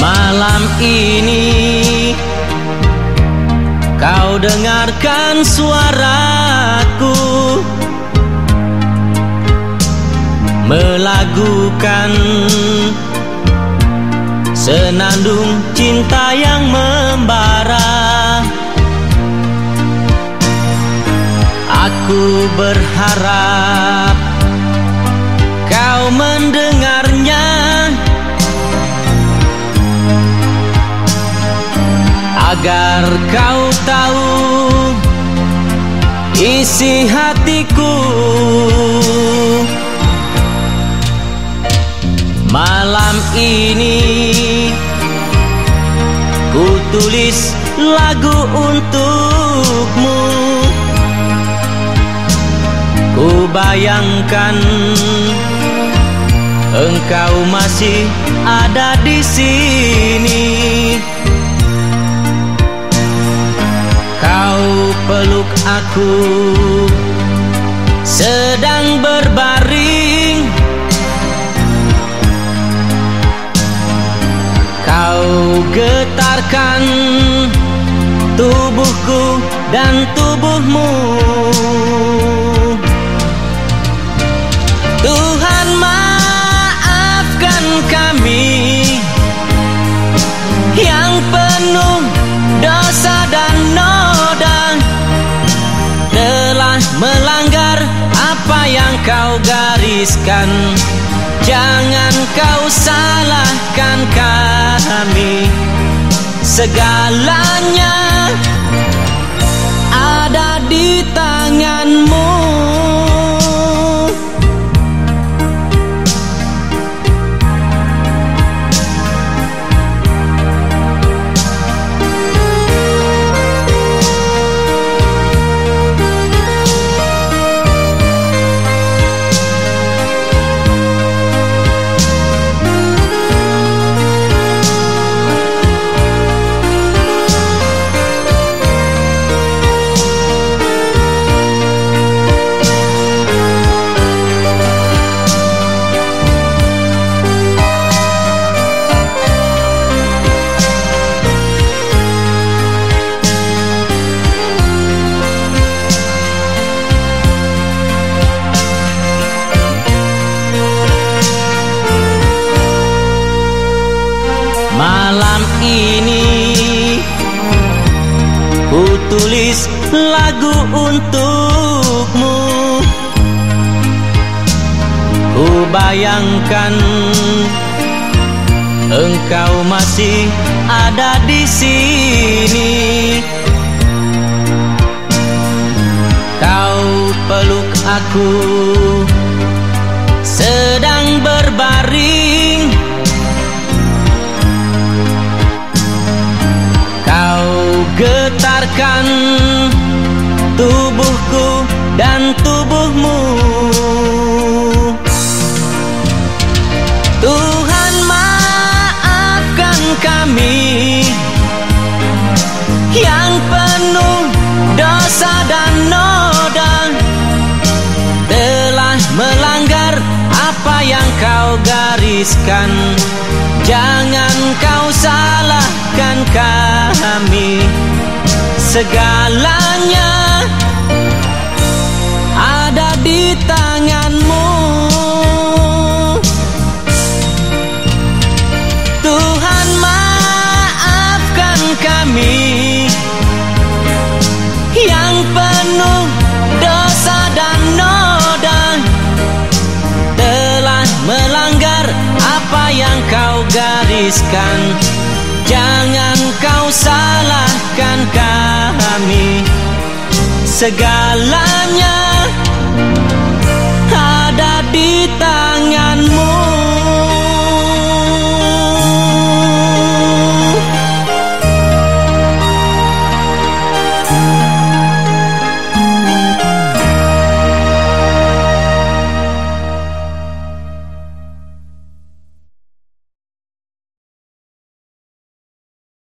Malam ini Kau dengarkan suaraku. Melagukan Senandung cinta yang membara. Aku berharap Agar kau tahu Isi hatiku. Malam ini Ku tulis lagu untukmu. Ku bayangkan Engkau masih ada di sini peluk aku. Sedang berbaring. Kau getarkan tubuhku dan tubuhmu. Tuhan melanggar apa yang kau gariskan. Jangan kau salahkan kami. Segalanya ini. Ku tulis lagu untukmu. Ku bayangkan Engkau masih ada di sini. Kau peluk aku Sedang berbaring kami Yang penuh dosa dan noda Telah melanggar apa yang kau gariskan. Jangan kau salahkan kami. Segalanya ada di tanganmu gariskan Jangan kau salahkan kami. Segalanya